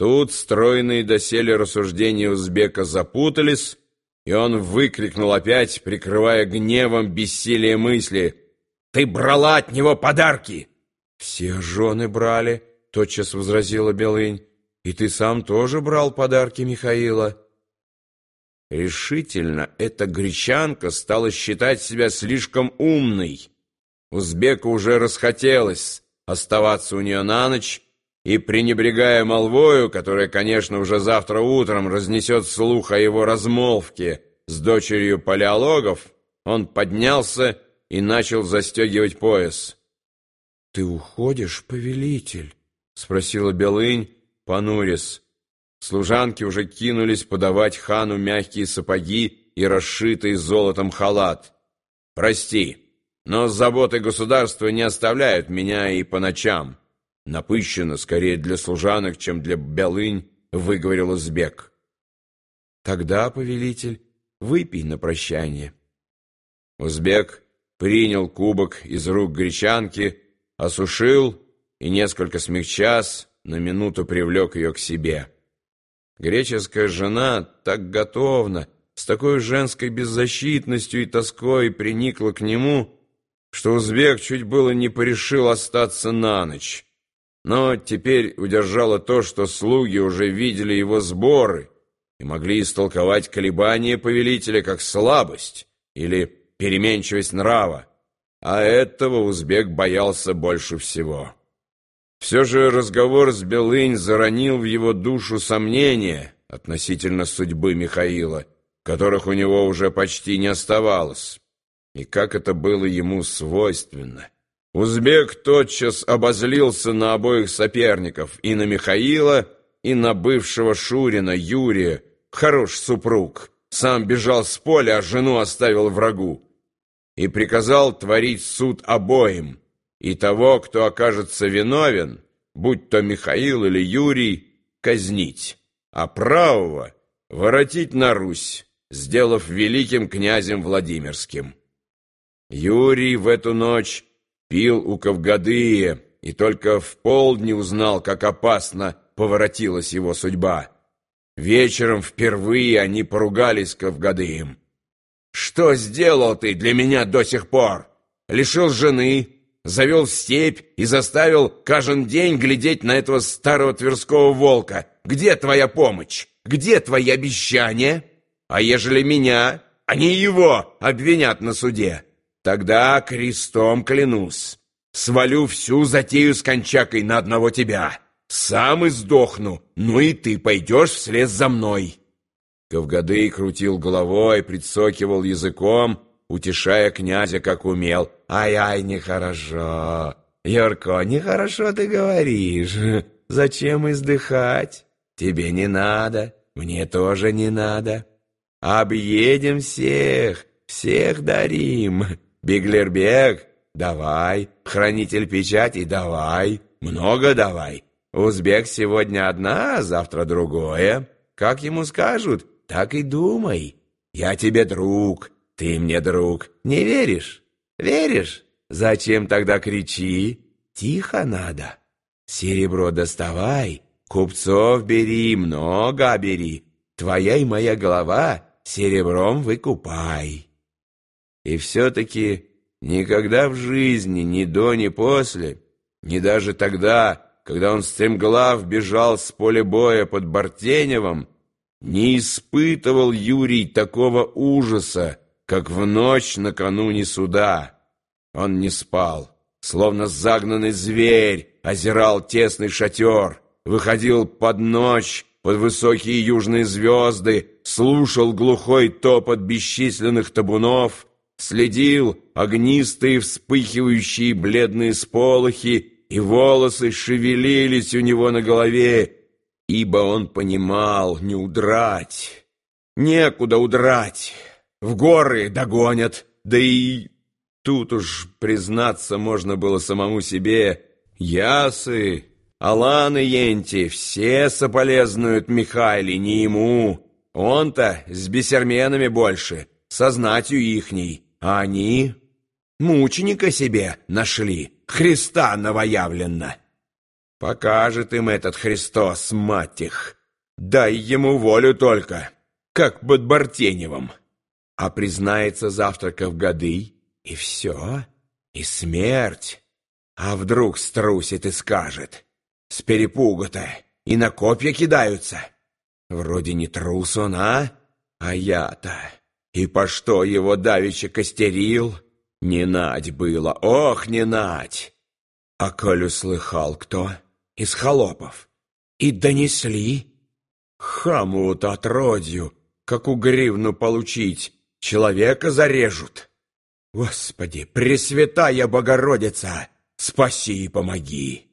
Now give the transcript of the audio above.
Тут стройные доселе рассуждения узбека запутались, и он выкрикнул опять, прикрывая гневом бессилие мысли. «Ты брала от него подарки!» «Все жены брали», — тотчас возразила Белынь. «И ты сам тоже брал подарки Михаила?» Решительно эта гречанка стала считать себя слишком умной. Узбеку уже расхотелось оставаться у нее на ночь, и, пренебрегая молвою, которая, конечно, уже завтра утром разнесет слух о его размолвке с дочерью палеологов, он поднялся и начал застегивать пояс. — Ты уходишь, повелитель? — спросила Белынь, понурясь. Служанки уже кинулись подавать хану мягкие сапоги и расшитый золотом халат. «Прости, но заботы государства не оставляют меня и по ночам». Напыщенно, скорее для служанок, чем для Белынь, выговорил Узбек. «Тогда, повелитель, выпей на прощание». Узбек принял кубок из рук гречанки, осушил и, несколько смягчас, на минуту привлек ее к себе. Греческая жена так готовно, с такой женской беззащитностью и тоской приникла к нему, что узбек чуть было не порешил остаться на ночь. Но теперь удержало то, что слуги уже видели его сборы и могли истолковать колебания повелителя как слабость или переменчивость нрава, а этого узбек боялся больше всего. Все же разговор с Белынь заронил в его душу сомнения относительно судьбы Михаила, которых у него уже почти не оставалось, и как это было ему свойственно. Узбек тотчас обозлился на обоих соперников, и на Михаила, и на бывшего Шурина, Юрия, хорош супруг, сам бежал с поля, а жену оставил врагу, и приказал творить суд обоим, и того, кто окажется виновен, будь то Михаил или Юрий, казнить, а правого воротить на Русь, сделав великим князем Владимирским. Юрий в эту ночь пил у Кавгадыя и только в полдни узнал, как опасно поворотилась его судьба. Вечером впервые они поругались с Кавгадыем. «Что сделал ты для меня до сих пор? Лишил жены, завел степь и заставил каждый день глядеть на этого старого тверского волка. Где твоя помощь? Где твои обещания? А ежели меня, а не его, обвинят на суде, тогда крестом клянусь, свалю всю затею с кончакой на одного тебя. Сам и сдохну, ну и ты пойдешь вслед за мной». Кавгадый крутил головой, прицокивал языком, утешая князя, как умел. «Ай-ай, нехорошо! Юрко, нехорошо ты говоришь. Зачем издыхать? Тебе не надо, мне тоже не надо. Объедем всех, всех дарим. Беглербег, давай, хранитель печати, давай, много давай. Узбек сегодня одна, завтра другое. Как ему скажут, так и думай. Я тебе друг, ты мне друг, не веришь? Веришь? Зачем тогда кричи? Тихо надо. Серебро доставай, купцов бери, много бери. Твоя и моя голова серебром выкупай. И все-таки никогда в жизни, ни до, ни после, ни даже тогда, когда он стремглав бежал с поля боя под Бартеневым, не испытывал Юрий такого ужаса, как в ночь накануне суда. Он не спал, словно загнанный зверь, озирал тесный шатер, выходил под ночь, под высокие южные звезды, слушал глухой топот бесчисленных табунов, следил огнистые вспыхивающие бледные сполохи, и волосы шевелились у него на голове, ибо он понимал не удрать, некуда удрать. В горы догонят, да и тут уж признаться можно было самому себе. Ясы, Алан и Енти все соболезнуют Михайле, не ему. Он-то с бесерменами больше, со знатью ихней, они мученика себе нашли, Христа новоявленно. Покажет им этот Христос, мать их. Дай ему волю только, как под Бартеневым. А признается завтрака в годы, и все, и смерть. А вдруг струсит и скажет, с перепугу-то и на копья кидаются. Вроде не трус он, а? А я-то... И по что его давеча костерил? Не нать было, ох, не нать! А коль услыхал кто? Из холопов. И донесли. Хаму-то отродью, как у гривну получить, человека зарежут. Господи, Пресвятая Богородица, спаси и помоги!